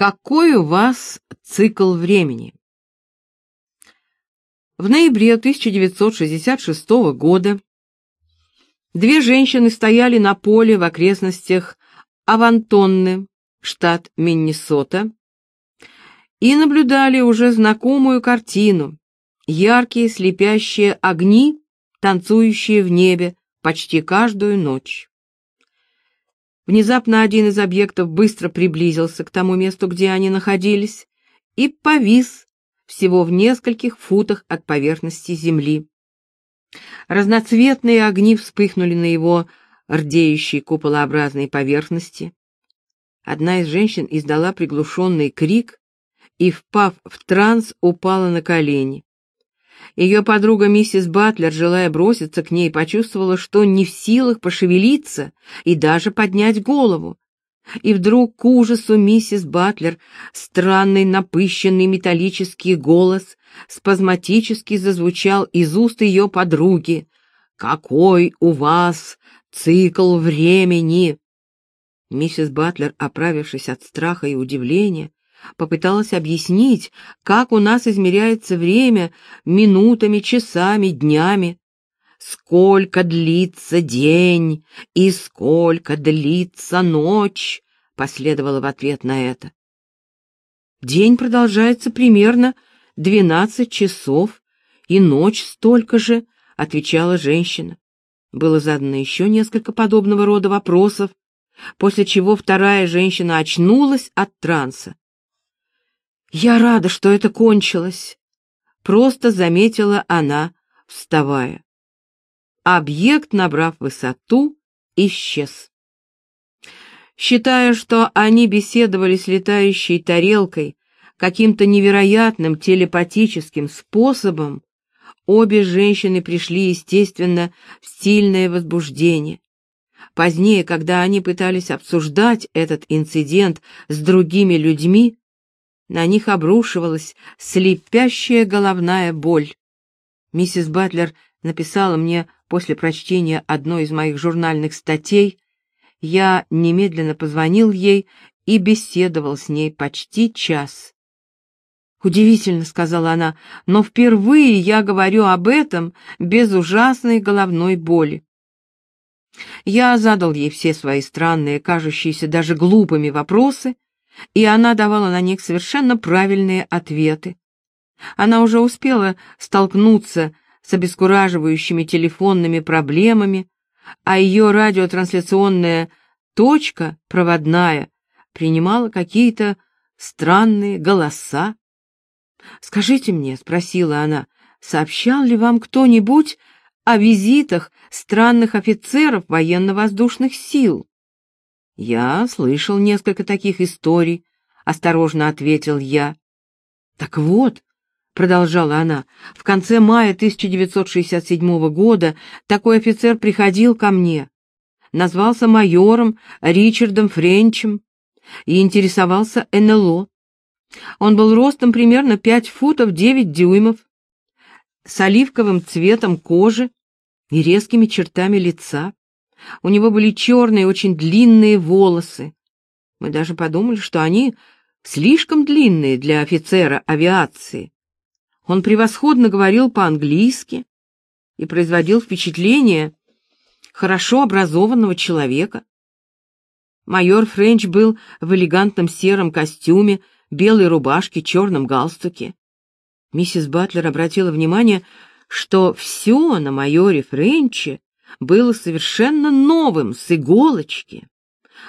Какой у вас цикл времени? В ноябре 1966 года две женщины стояли на поле в окрестностях Авантонны, штат Миннесота, и наблюдали уже знакомую картину. Яркие слепящие огни, танцующие в небе почти каждую ночь. Внезапно один из объектов быстро приблизился к тому месту, где они находились, и повис всего в нескольких футах от поверхности земли. Разноцветные огни вспыхнули на его рдеющей куполообразной поверхности. Одна из женщин издала приглушенный крик и, впав в транс, упала на колени. Ее подруга миссис Батлер, желая броситься к ней, почувствовала, что не в силах пошевелиться и даже поднять голову. И вдруг к ужасу миссис Батлер странный напыщенный металлический голос спазматически зазвучал из уст ее подруги. «Какой у вас цикл времени?» Миссис Батлер, оправившись от страха и удивления, попыталась объяснить, как у нас измеряется время минутами, часами, днями. Сколько длится день и сколько длится ночь, последовало в ответ на это. День продолжается примерно двенадцать часов, и ночь столько же, отвечала женщина. Было задано еще несколько подобного рода вопросов, после чего вторая женщина очнулась от транса. «Я рада, что это кончилось», — просто заметила она, вставая. Объект, набрав высоту, исчез. Считая, что они беседовали с летающей тарелкой каким-то невероятным телепатическим способом, обе женщины пришли, естественно, в сильное возбуждение. Позднее, когда они пытались обсуждать этот инцидент с другими людьми, на них обрушивалась слепящая головная боль. Миссис Батлер написала мне после прочтения одной из моих журнальных статей. Я немедленно позвонил ей и беседовал с ней почти час. «Удивительно», — сказала она, — «но впервые я говорю об этом без ужасной головной боли». Я задал ей все свои странные, кажущиеся даже глупыми вопросы, и она давала на них совершенно правильные ответы. Она уже успела столкнуться с обескураживающими телефонными проблемами, а ее радиотрансляционная точка проводная принимала какие-то странные голоса. «Скажите мне», — спросила она, — «сообщал ли вам кто-нибудь о визитах странных офицеров военно-воздушных сил?» «Я слышал несколько таких историй», — осторожно ответил я. «Так вот», — продолжала она, — «в конце мая 1967 года такой офицер приходил ко мне, назвался майором Ричардом Френчем и интересовался НЛО. Он был ростом примерно 5 футов 9 дюймов, с оливковым цветом кожи и резкими чертами лица. У него были черные, очень длинные волосы. Мы даже подумали, что они слишком длинные для офицера авиации. Он превосходно говорил по-английски и производил впечатление хорошо образованного человека. Майор Френч был в элегантном сером костюме, белой рубашке, черном галстуке. Миссис Батлер обратила внимание, что все на майоре Френче было совершенно новым, с иголочки.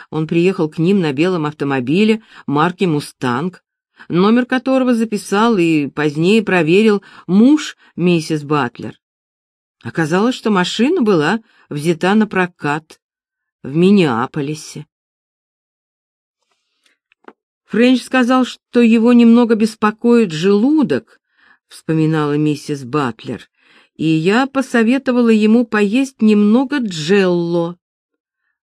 Он приехал к ним на белом автомобиле марки «Мустанг», номер которого записал и позднее проверил муж миссис Батлер. Оказалось, что машина была взята на прокат в Миннеаполисе. Френч сказал, что его немного беспокоит желудок, вспоминала миссис Батлер, и я посоветовала ему поесть немного джелло.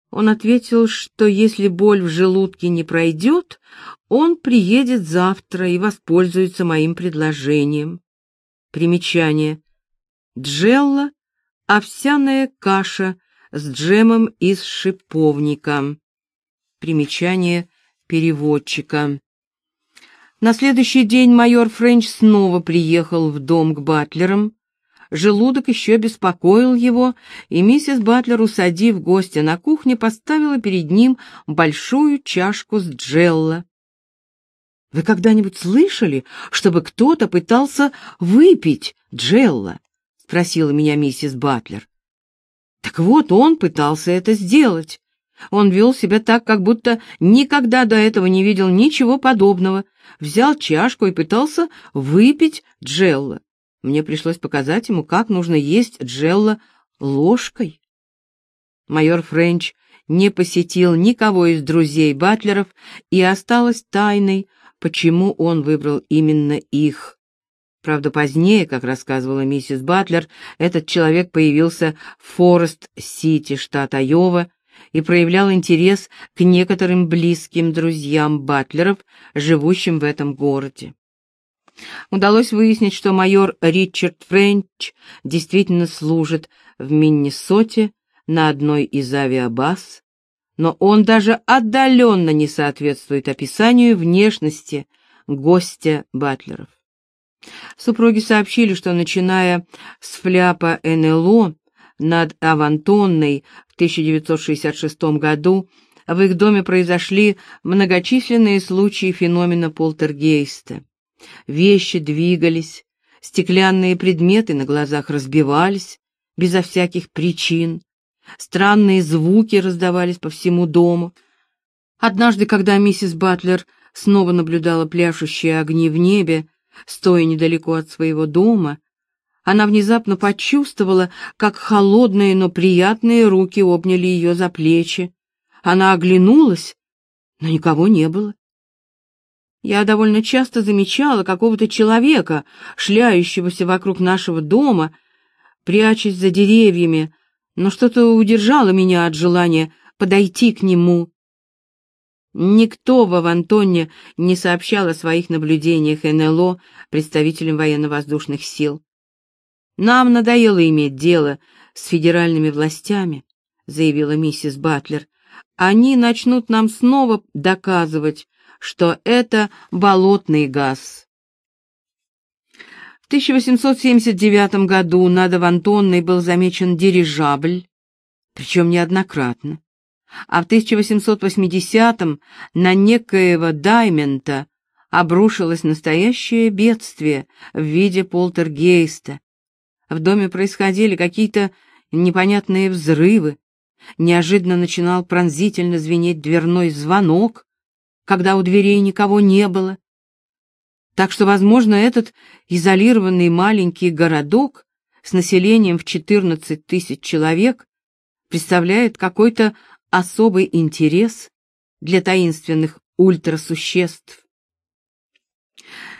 Он ответил, что если боль в желудке не пройдет, он приедет завтра и воспользуется моим предложением. Примечание. Джелло — овсяная каша с джемом из шиповника. Примечание переводчика. На следующий день майор Френч снова приехал в дом к Батлерам. Желудок еще беспокоил его, и миссис Батлер, усадив гостя на кухне, поставила перед ним большую чашку с джелла. «Вы когда-нибудь слышали, чтобы кто-то пытался выпить джелла?» — спросила меня миссис Батлер. «Так вот, он пытался это сделать. Он вел себя так, как будто никогда до этого не видел ничего подобного, взял чашку и пытался выпить джелла. Мне пришлось показать ему, как нужно есть джелла ложкой. Майор Френч не посетил никого из друзей Батлеров, и осталось тайной, почему он выбрал именно их. Правда, позднее, как рассказывала миссис Батлер, этот человек появился в Форест-Сити, штат Айова, и проявлял интерес к некоторым близким друзьям Батлеров, живущим в этом городе. Удалось выяснить, что майор Ричард Френч действительно служит в Миннесоте на одной из авиабаз, но он даже отдаленно не соответствует описанию внешности гостя Батлеров. Супруги сообщили, что, начиная с фляпа НЛО над Авантонной в 1966 году, в их доме произошли многочисленные случаи феномена полтергейста. Вещи двигались, стеклянные предметы на глазах разбивались, безо всяких причин. Странные звуки раздавались по всему дому. Однажды, когда миссис Батлер снова наблюдала пляшущие огни в небе, стоя недалеко от своего дома, она внезапно почувствовала, как холодные, но приятные руки обняли ее за плечи. Она оглянулась, но никого не было. Я довольно часто замечала какого-то человека, шляющегося вокруг нашего дома, прячась за деревьями, но что-то удержало меня от желания подойти к нему. Никто в Авантоне не сообщал о своих наблюдениях НЛО представителям военно-воздушных сил. «Нам надоело иметь дело с федеральными властями», — заявила миссис Батлер. «Они начнут нам снова доказывать, что это болотный газ. В 1879 году над Авантонной был замечен дирижабль, причем неоднократно, а в 1880-м на некоего Даймента обрушилось настоящее бедствие в виде полтергейста. В доме происходили какие-то непонятные взрывы, неожиданно начинал пронзительно звенеть дверной звонок, когда у дверей никого не было. Так что, возможно, этот изолированный маленький городок с населением в 14 тысяч человек представляет какой-то особый интерес для таинственных ультрасуществ.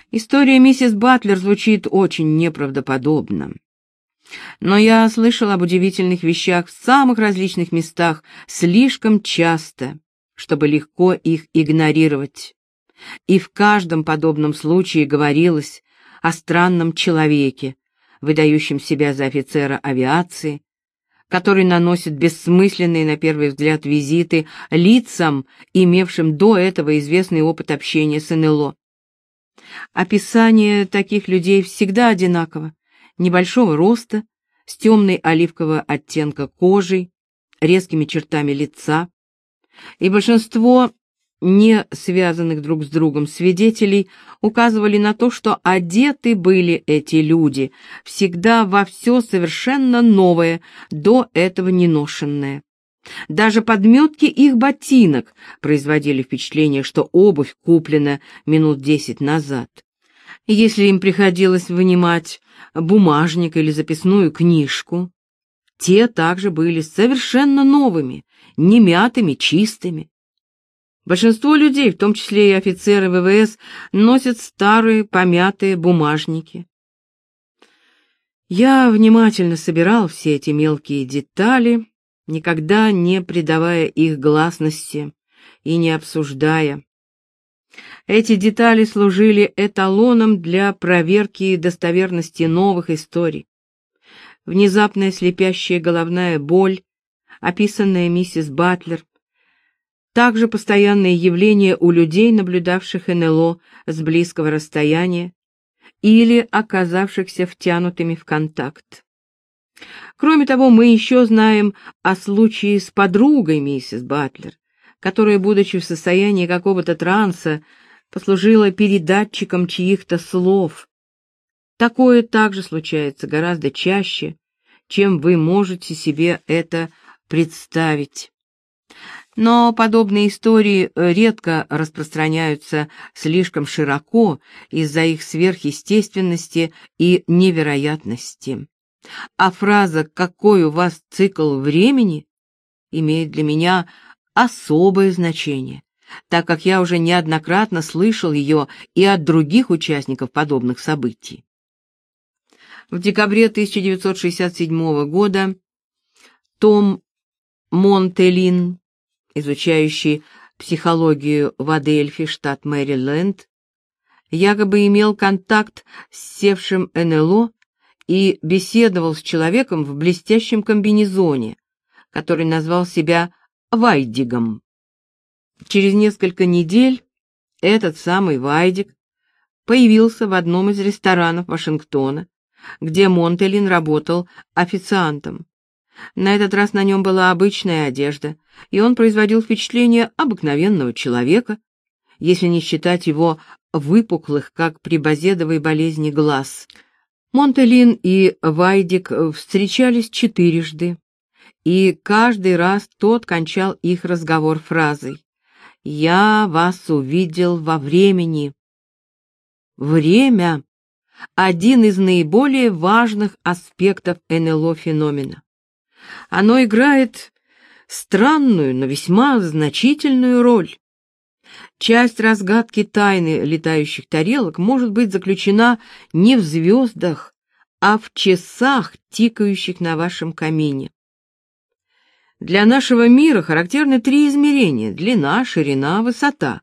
История миссис Батлер звучит очень неправдоподобно. Но я слышал об удивительных вещах в самых различных местах слишком часто, чтобы легко их игнорировать. И в каждом подобном случае говорилось о странном человеке, выдающем себя за офицера авиации, который наносит бессмысленные на первый взгляд визиты лицам, имевшим до этого известный опыт общения с НЛО. Описание таких людей всегда одинаково. Небольшого роста, с темной оливкового оттенка кожей, резкими чертами лица, и большинство не связанных друг с другом свидетелей указывали на то, что одеты были эти люди всегда во все совершенно новое, до этого неношенное. Даже подметки их ботинок производили впечатление, что обувь куплена минут десять назад. Если им приходилось вынимать бумажник или записную книжку, те также были совершенно новыми, не мятыми, чистыми. Большинство людей, в том числе и офицеры ВВС, носят старые помятые бумажники. Я внимательно собирал все эти мелкие детали, никогда не придавая их гласности и не обсуждая. Эти детали служили эталоном для проверки достоверности новых историй. Внезапная слепящая головная боль, описанная миссис Батлер, также постоянное явление у людей, наблюдавших НЛО с близкого расстояния или оказавшихся втянутыми в контакт. Кроме того, мы еще знаем о случае с подругой миссис Батлер, которая, будучи в состоянии какого-то транса, послужила передатчиком чьих-то слов. Такое также случается гораздо чаще, чем вы можете себе это представить. Но подобные истории э, редко распространяются слишком широко из-за их сверхъестественности и невероятности. А фраза «какой у вас цикл времени» имеет для меня особое значение, так как я уже неоднократно слышал ее и от других участников подобных событий. В декабре 1967 года Том Монтелин изучающий психологию в Адельфи, штат Мэриленд, якобы имел контакт с севшим НЛО и беседовал с человеком в блестящем комбинезоне, который назвал себя Вайдигом. Через несколько недель этот самый Вайдик появился в одном из ресторанов Вашингтона, где Монтелин работал официантом. На этот раз на нем была обычная одежда, и он производил впечатление обыкновенного человека, если не считать его выпуклых, как при базедовой болезни, глаз. Монтелин и Вайдик встречались четырежды, и каждый раз тот кончал их разговор фразой «Я вас увидел во времени». Время — один из наиболее важных аспектов НЛО-феномена. Оно играет странную, но весьма значительную роль. Часть разгадки тайны летающих тарелок может быть заключена не в звездах, а в часах, тикающих на вашем камине. Для нашего мира характерны три измерения – длина, ширина, высота.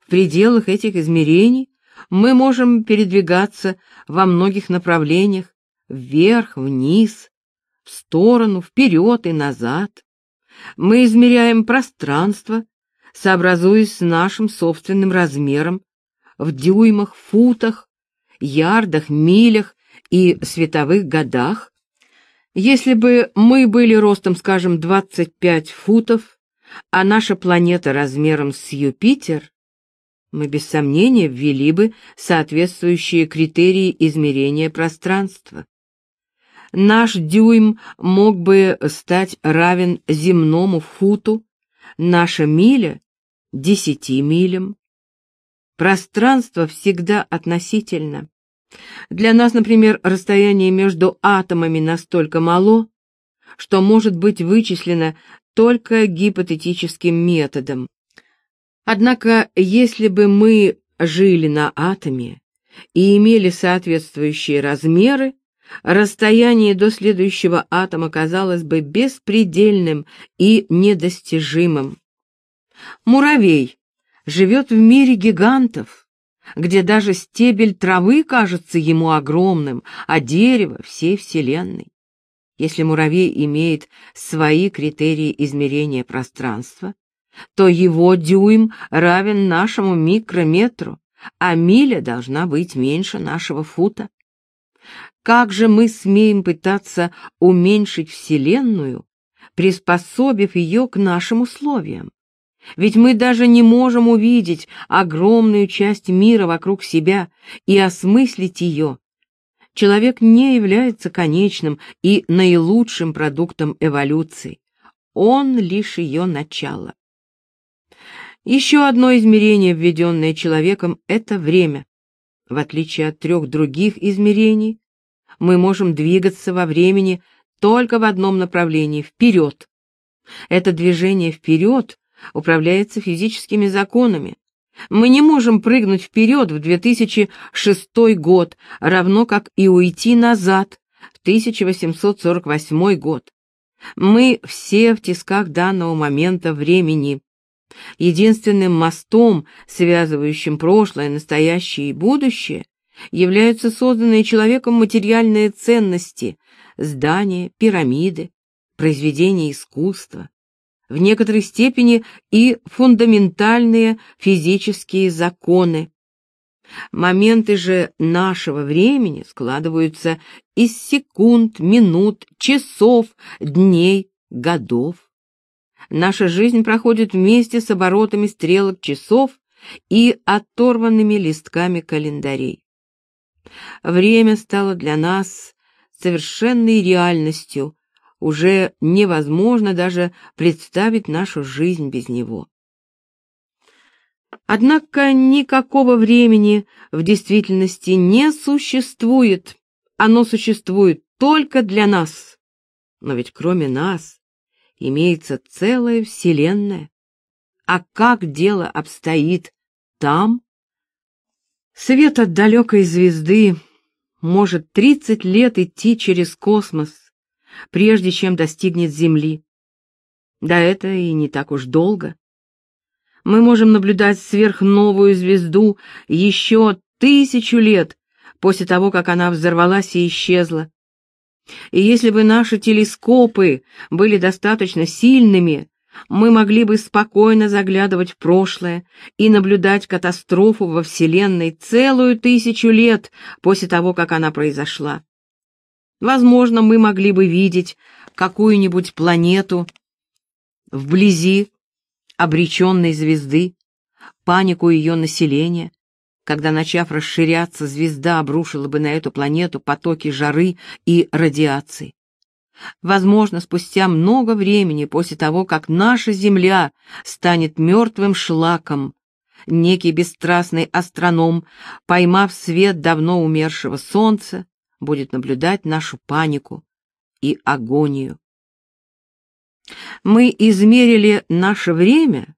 В пределах этих измерений мы можем передвигаться во многих направлениях – вверх, вниз, в сторону, вперед и назад. Мы измеряем пространство, сообразуясь с нашим собственным размером, в дюймах, футах, ярдах, милях и световых годах. Если бы мы были ростом, скажем, 25 футов, а наша планета размером с Юпитер, мы без сомнения ввели бы соответствующие критерии измерения пространства наш дюйм мог бы стать равен земному футу, наша миля — десяти милям. Пространство всегда относительно. Для нас, например, расстояние между атомами настолько мало, что может быть вычислено только гипотетическим методом. Однако, если бы мы жили на атоме и имели соответствующие размеры, расстояние до следующего атома казалось бы беспредельным и недостижимым. Муравей живет в мире гигантов, где даже стебель травы кажется ему огромным, а дерево — всей Вселенной. Если муравей имеет свои критерии измерения пространства, то его дюйм равен нашему микрометру, а миля должна быть меньше нашего фута. Как же мы смеем пытаться уменьшить Вселенную, приспособив ее к нашим условиям? Ведь мы даже не можем увидеть огромную часть мира вокруг себя и осмыслить ее. Человек не является конечным и наилучшим продуктом эволюции. Он лишь ее начало. Еще одно измерение, введенное человеком, — это время. В отличие от трех других измерений, мы можем двигаться во времени только в одном направлении — вперед. Это движение вперед управляется физическими законами. Мы не можем прыгнуть вперед в 2006 год, равно как и уйти назад в 1848 год. Мы все в тисках данного момента времени. Единственным мостом, связывающим прошлое, настоящее и будущее, являются созданные человеком материальные ценности, здания, пирамиды, произведения искусства. в некоторой степени и фундаментальные физические законы. Моменты же нашего времени складываются из секунд, минут, часов, дней, годов. Наша жизнь проходит вместе с оборотами стрелок часов и оторванными листками календарей. Время стало для нас совершенной реальностью, уже невозможно даже представить нашу жизнь без него. Однако никакого времени в действительности не существует, оно существует только для нас. Но ведь кроме нас имеется целая вселенная. А как дело обстоит там? Свет от далекой звезды может тридцать лет идти через космос, прежде чем достигнет Земли. Да это и не так уж долго. Мы можем наблюдать сверхновую звезду еще тысячу лет после того, как она взорвалась и исчезла. И если бы наши телескопы были достаточно сильными, мы могли бы спокойно заглядывать в прошлое и наблюдать катастрофу во Вселенной целую тысячу лет после того, как она произошла. Возможно, мы могли бы видеть какую-нибудь планету вблизи обреченной звезды, панику ее населения, когда, начав расширяться, звезда обрушила бы на эту планету потоки жары и радиации. Возможно, спустя много времени после того, как наша Земля станет мертвым шлаком, некий бесстрастный астроном, поймав свет давно умершего Солнца, будет наблюдать нашу панику и агонию. Мы измерили наше время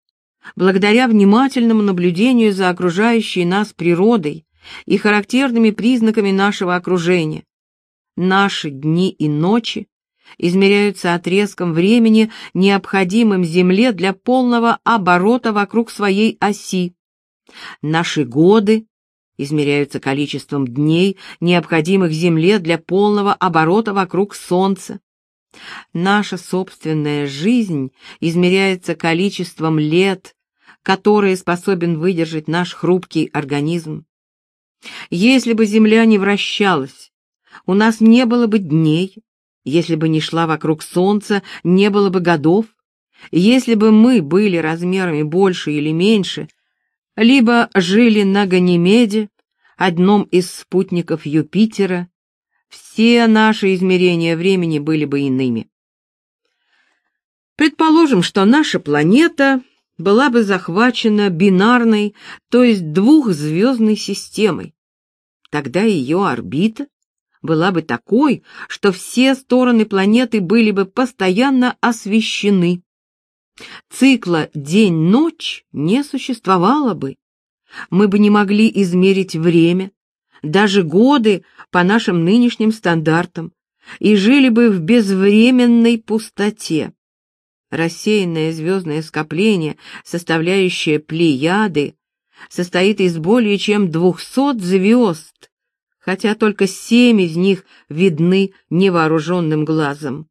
благодаря внимательному наблюдению за окружающей нас природой и характерными признаками нашего окружения. Наши дни и ночи измеряются отрезком времени, необходимым Земле для полного оборота вокруг своей оси. Наши годы измеряются количеством дней, необходимых Земле для полного оборота вокруг Солнца. Наша собственная жизнь измеряется количеством лет, которые способен выдержать наш хрупкий организм. Если бы Земля не вращалась, у нас не было бы дней, если бы не шла вокруг Солнца, не было бы годов, если бы мы были размерами больше или меньше, либо жили на Ганимеде, одном из спутников Юпитера, все наши измерения времени были бы иными. Предположим, что наша планета была бы захвачена бинарной, то есть двухзвездной системой. Тогда ее орбита была бы такой, что все стороны планеты были бы постоянно освещены. Цикла день-ночь не существовало бы. Мы бы не могли измерить время, даже годы по нашим нынешним стандартам, и жили бы в безвременной пустоте. Рассеянное звездное скопление, составляющее Плеяды, состоит из более чем двухсот звезд, хотя только семь из них видны невооруженным глазом.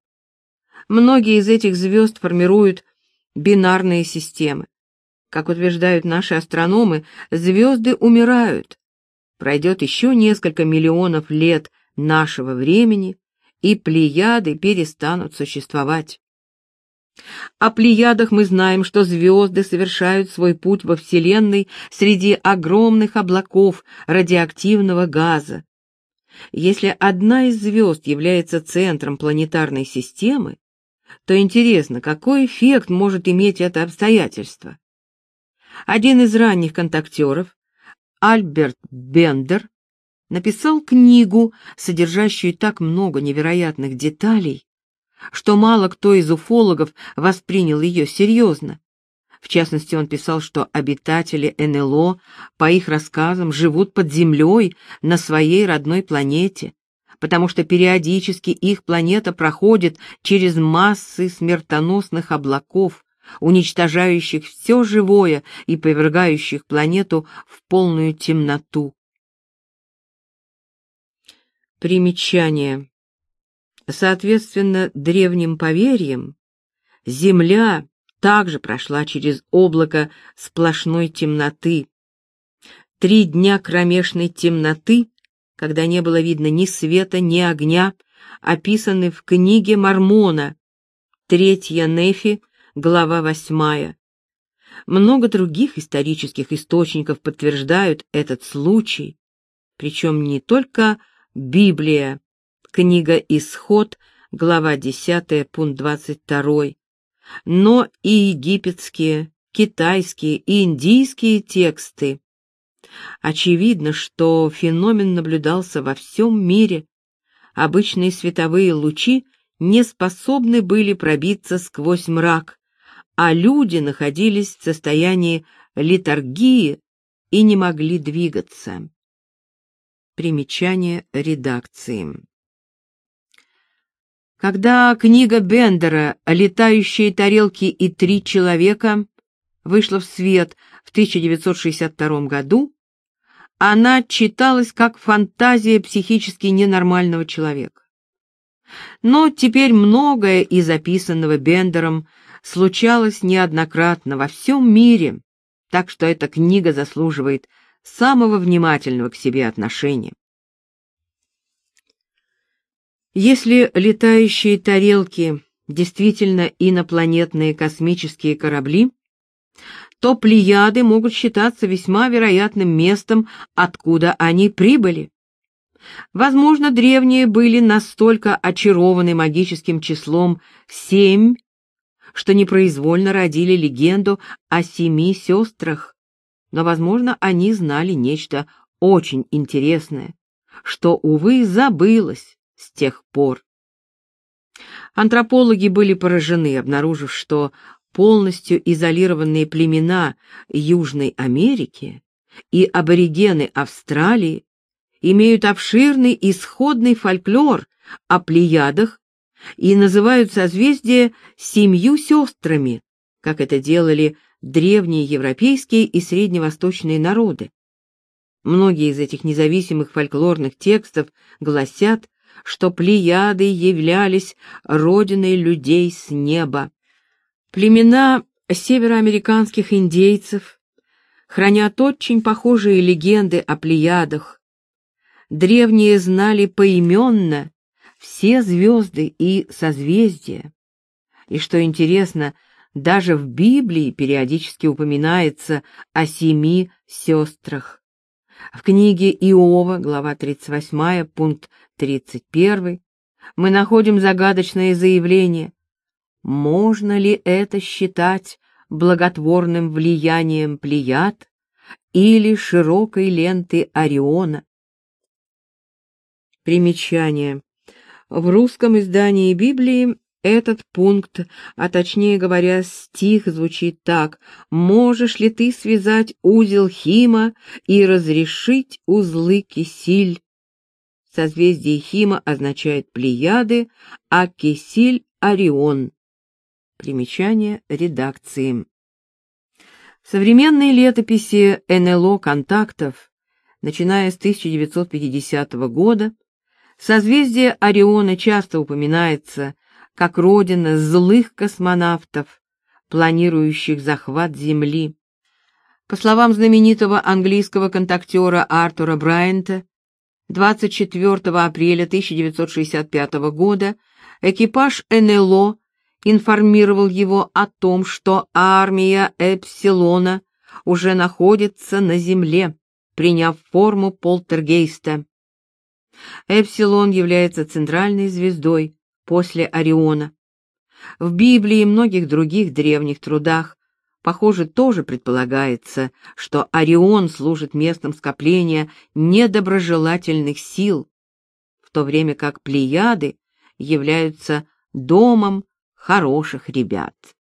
Многие из этих звезд формируют бинарные системы. Как утверждают наши астрономы, звезды умирают. Пройдет еще несколько миллионов лет нашего времени, и плеяды перестанут существовать. О плеядах мы знаем, что звезды совершают свой путь во Вселенной среди огромных облаков радиоактивного газа. Если одна из звезд является центром планетарной системы, то интересно, какой эффект может иметь это обстоятельство. Один из ранних контактеров, Альберт Бендер, написал книгу, содержащую так много невероятных деталей, что мало кто из уфологов воспринял ее серьезно. В частности, он писал, что обитатели НЛО, по их рассказам, живут под землей на своей родной планете, потому что периодически их планета проходит через массы смертоносных облаков, уничтожающих все живое и повергающих планету в полную темноту. Примечание. Соответственно древним поверьям, Земля также прошла через облако сплошной темноты. Три дня кромешной темноты, когда не было видно ни света, ни огня, описаны в книге Мормона, третья Нефи, глава восьмая. Много других исторических источников подтверждают этот случай, причем не только Библия, книга Исход, глава 10, пункт 22, но и египетские, китайские и индийские тексты. Очевидно, что феномен наблюдался во всем мире. Обычные световые лучи не способны были пробиться сквозь мрак, а люди находились в состоянии литургии и не могли двигаться. Примечание редакции. Когда книга Бендера «Летающие тарелки и три человека» вышла в свет в 1962 году, она читалась как фантазия психически ненормального человека. Но теперь многое из записанного Бендером случалось неоднократно во всем мире, так что эта книга заслуживает самого внимательного к себе отношения. Если летающие тарелки действительно инопланетные космические корабли, то Плеяды могут считаться весьма вероятным местом, откуда они прибыли. Возможно, древние были настолько очарованы магическим числом семь, что непроизвольно родили легенду о семи сестрах, но, возможно, они знали нечто очень интересное, что, увы, забылось с тех пор. Антропологи были поражены, обнаружив, что полностью изолированные племена Южной Америки и аборигены Австралии имеют обширный исходный фольклор о плеядах и называют созвездие семью сестрами, как это делали древние европейские и средневосточные народы. Многие из этих независимых фольклорных текстов гласят, что Плеяды являлись родиной людей с неба. Племена североамериканских индейцев хранят очень похожие легенды о Плеядах. Древние знали поименно все звезды и созвездия. И что интересно, даже в Библии периодически упоминается о семи сестрах. В книге Иова, глава 38, пункт 31, мы находим загадочное заявление. Можно ли это считать благотворным влиянием Плеяд или широкой ленты Ориона? Примечание. В русском издании Библии этот пункт, а точнее говоря, стих звучит так «Можешь ли ты связать узел Хима и разрешить узлы Кисиль?» Созвездие Хима означает Плеяды, а Кисиль — Орион. Примечание редакции. Современные летописи НЛО контактов, начиная с 1950 года, созвездие Ориона часто упоминается – как родина злых космонавтов, планирующих захват Земли. По словам знаменитого английского контактера Артура Брайанта, 24 апреля 1965 года экипаж НЛО информировал его о том, что армия Эпсилона уже находится на Земле, приняв форму полтергейста. Эпсилон является центральной звездой, после Ориона. В Библии и многих других древних трудах, похоже, тоже предполагается, что Орион служит местом скопления недоброжелательных сил, в то время как Плеяды являются домом хороших ребят.